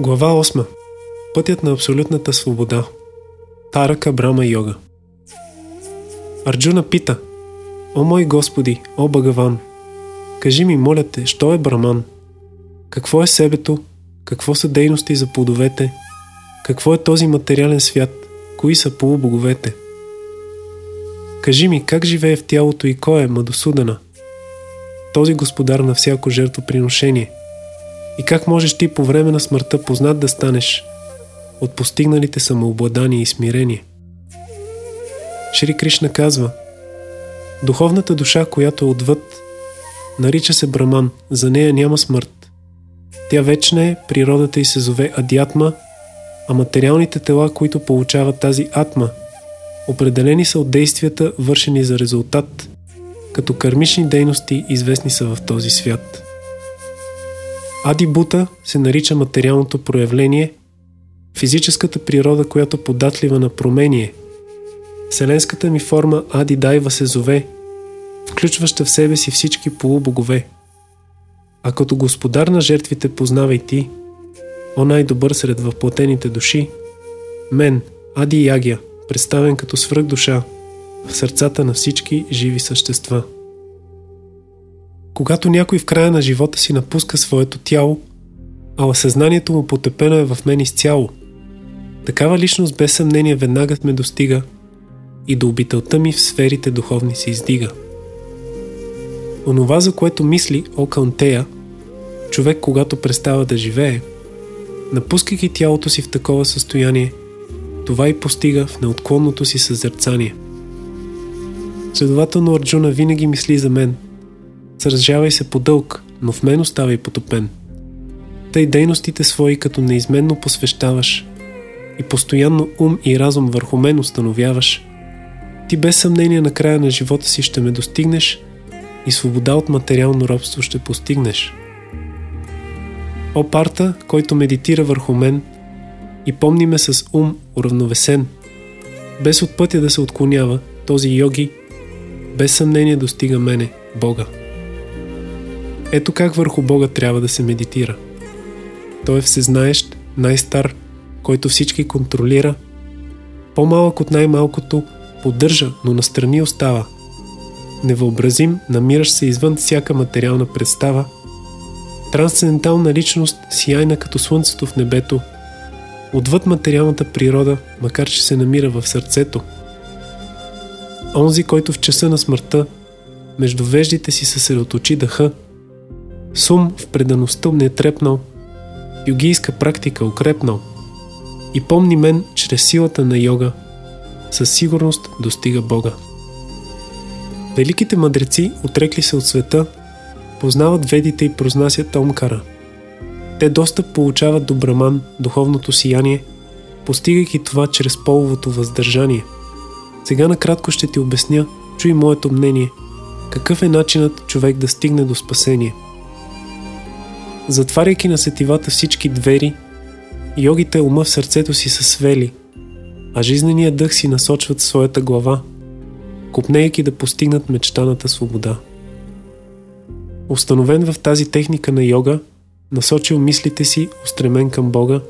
Глава 8. Пътят на абсолютната свобода. Тарака Брама Йога. Арджуна пита О мой Господи, о Багаван, кажи ми, моля те, що е Браман? Какво е себето? Какво са дейности за плодовете? Какво е този материален свят? Кои са полубоговете? Кажи ми, как живее в тялото и кой е Мадосудана? Този господар на всяко жертвоприношение – и как можеш ти по време на смъртта познат да станеш от постигналите самообладание и смирение? Шри Кришна казва Духовната душа, която е отвъд, нарича се Браман, за нея няма смърт. Тя вечна е, природата й се зове Адиатма, а материалните тела, които получават тази атма, определени са от действията, вършени за резултат, като кармични дейности, известни са в този свят. Адибута се нарича материалното проявление, физическата природа, която податлива на промение. Вселенската ми форма Ади Дайва се зове, включваща в себе си всички полубогове. А като господар на жертвите познавай ти, о най-добър сред въплатените души, мен, Ади Ягия, представен като свръх душа в сърцата на всички живи същества. Когато някой в края на живота си напуска своето тяло, а съзнанието му потепено е в мен изцяло, такава личност без съмнение веднага ме достига и до обителта ми в сферите духовни се издига. Онова, за което мисли Окаунтея, човек когато престава да живее, напускайки тялото си в такова състояние, това и постига в неотклонното си съзерцание. Следователно Арджуна винаги мисли за мен – Сражавай се по дълг, но в мен оставай потопен. Тъй дейностите свои като неизменно посвещаваш и постоянно ум и разум върху мен установяваш. Ти без съмнение на края на живота си ще ме достигнеш и свобода от материално робство ще постигнеш. О парта, който медитира върху мен и помни ме с ум уравновесен, без от пътя да се отклонява, този йоги без съмнение достига мене, Бога. Ето как върху Бога трябва да се медитира. Той е всезнаещ, най-стар, който всички контролира, по-малък от най-малкото, поддържа, но настрани остава. Невъобразим, намираш се извън всяка материална представа, трансцендентална личност, сияйна като слънцето в небето, отвъд материалната природа, макар че се намира в сърцето. Онзи, който в часа на смъртта между веждите си съсредоточи дъха, Сум в предаността не трепнал, югийска практика укрепнал и помни мен чрез силата на йога, със сигурност достига Бога. Великите мъдреци, отрекли се от света, познават ведите и произнасят Омкара. Те доста получават до Браман, духовното сияние, постигайки това чрез половото въздържание. Сега накратко ще ти обясня, чуй моето мнение, какъв е начинът човек да стигне до спасение – Затваряйки на сетивата всички двери, йогите ума в сърцето си са свели, а жизненият дъх си насочват своята глава, купнейки да постигнат мечтаната свобода. Установен в тази техника на йога, насочил мислите си, устремен към Бога,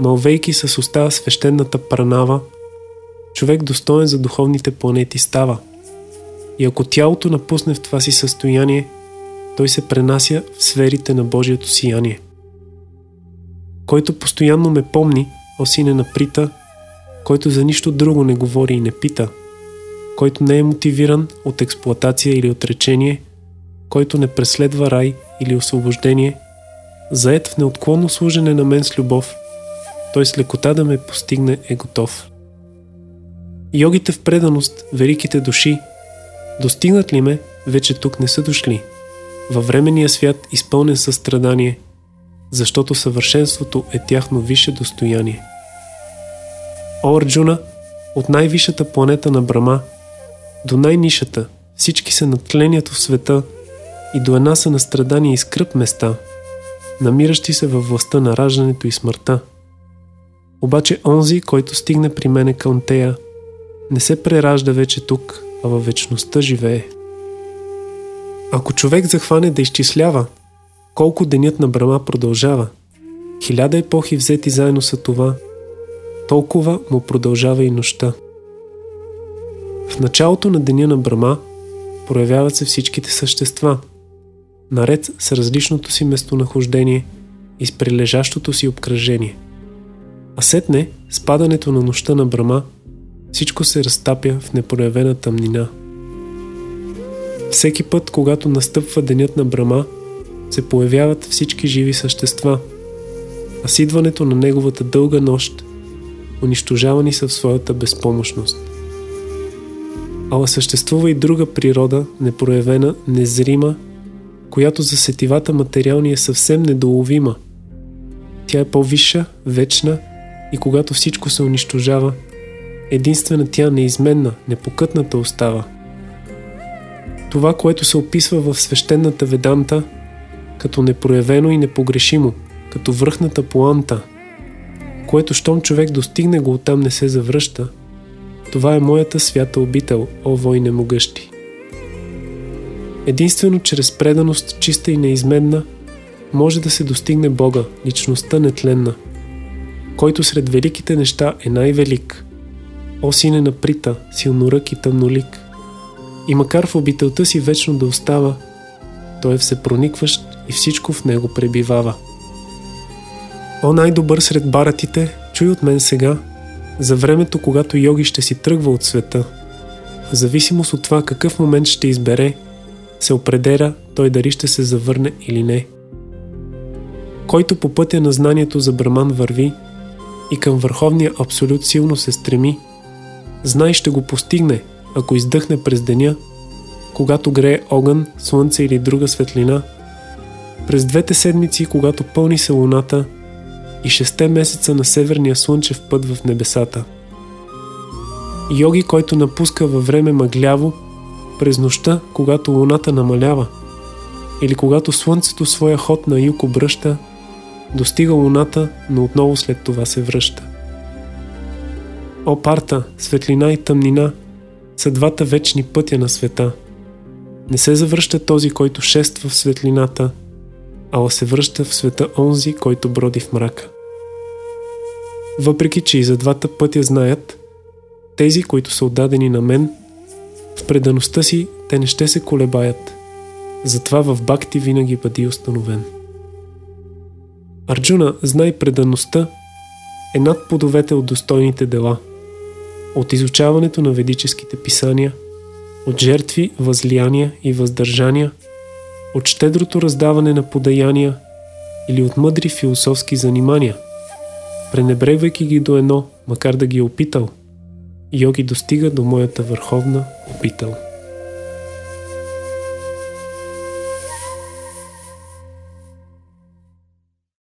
налвейки с уста свещената пранава, човек достоен за духовните планети става. И ако тялото напусне в това си състояние – той се пренася в сферите на Божието сияние. Който постоянно ме помни, о сине на Прита, който за нищо друго не говори и не пита, който не е мотивиран от експлоатация или отречение, който не преследва рай или освобождение, заед в неотклонно служене на мен с любов, той с лекота да ме постигне е готов. Йогите в преданост, великите души, достигнат ли ме, вече тук не са дошли – във временния свят изпълнен със страдание, защото съвършенството е тяхно висше достояние. О, Арджуна, от най-висшата планета на Брама до най-нишата всички са на тлението в света и до една са на страдания и скръп места, намиращи се във властта на раждането и смъртта. Обаче онзи, който стигне при мене Каунтея, не се преражда вече тук, а във вечността живее. Ако човек захване да изчислява колко денят на Брама продължава, Хиляда епохи взети заедно са това, толкова му продължава и нощта. В началото на деня на Брама проявяват се всичките същества, наред с различното си местонахождение и с прилежащото си обкръжение. А сетне, с падането на нощта на Брама, всичко се разтапя в непроявена тъмнина. Всеки път, когато настъпва денят на Брама, се появяват всички живи същества, а с идването на неговата дълга нощ унищожавани са в своята безпомощност. Ала съществува и друга природа, непроявена, незрима, която за сетивата материални е съвсем недоловима. Тя е по-висша, вечна и когато всичко се унищожава, единствена тя неизменна, непокътната остава. Това, което се описва в свещената веданта, като непроявено и непогрешимо, като връхната поанта, което щом човек достигне го оттам не се завръща, това е моята свята обител, о войне могъщи. Единствено чрез преданост, чиста и неизменна, може да се достигне Бога, личността нетленна, който сред великите неща е най-велик. О сине на Прита, силнорък и тъмнолик. И макар в обителта си вечно да остава, той е всепроникващ и всичко в него пребивава. О най-добър сред баратите, чуй от мен сега, за времето, когато йоги ще си тръгва от света. В зависимост от това какъв момент ще избере, се определя той дали ще се завърне или не. Който по пътя на знанието за Браман върви и към върховния абсолют силно се стреми, знай ще го постигне, ако издъхне през деня, когато грее огън, слънце или друга светлина, през двете седмици, когато пълни се луната и шесте месеца на северния слънчев път в небесата. Йоги, който напуска във време мъгляво, през нощта, когато луната намалява, или когато слънцето своя ход на юг обръща, достига луната, но отново след това се връща. О, парта, светлина и тъмнина са двата вечни пътя на света. Не се завръща този, който шества в светлината, ала се връща в света онзи, който броди в мрака. Въпреки, че и за двата пътя знаят, тези, които са отдадени на мен – в предаността си те не ще се колебаят. Затова в бакти винаги бъди установен. Арджуна, знай предаността, е над подовете от достойните дела. От изучаването на ведическите писания, от жертви, възлияния и въздържания, от щедрото раздаване на подаяния или от мъдри философски занимания, пренебрегвайки ги до едно, макар да ги е опитал – Йоги достига до моята върховна обител.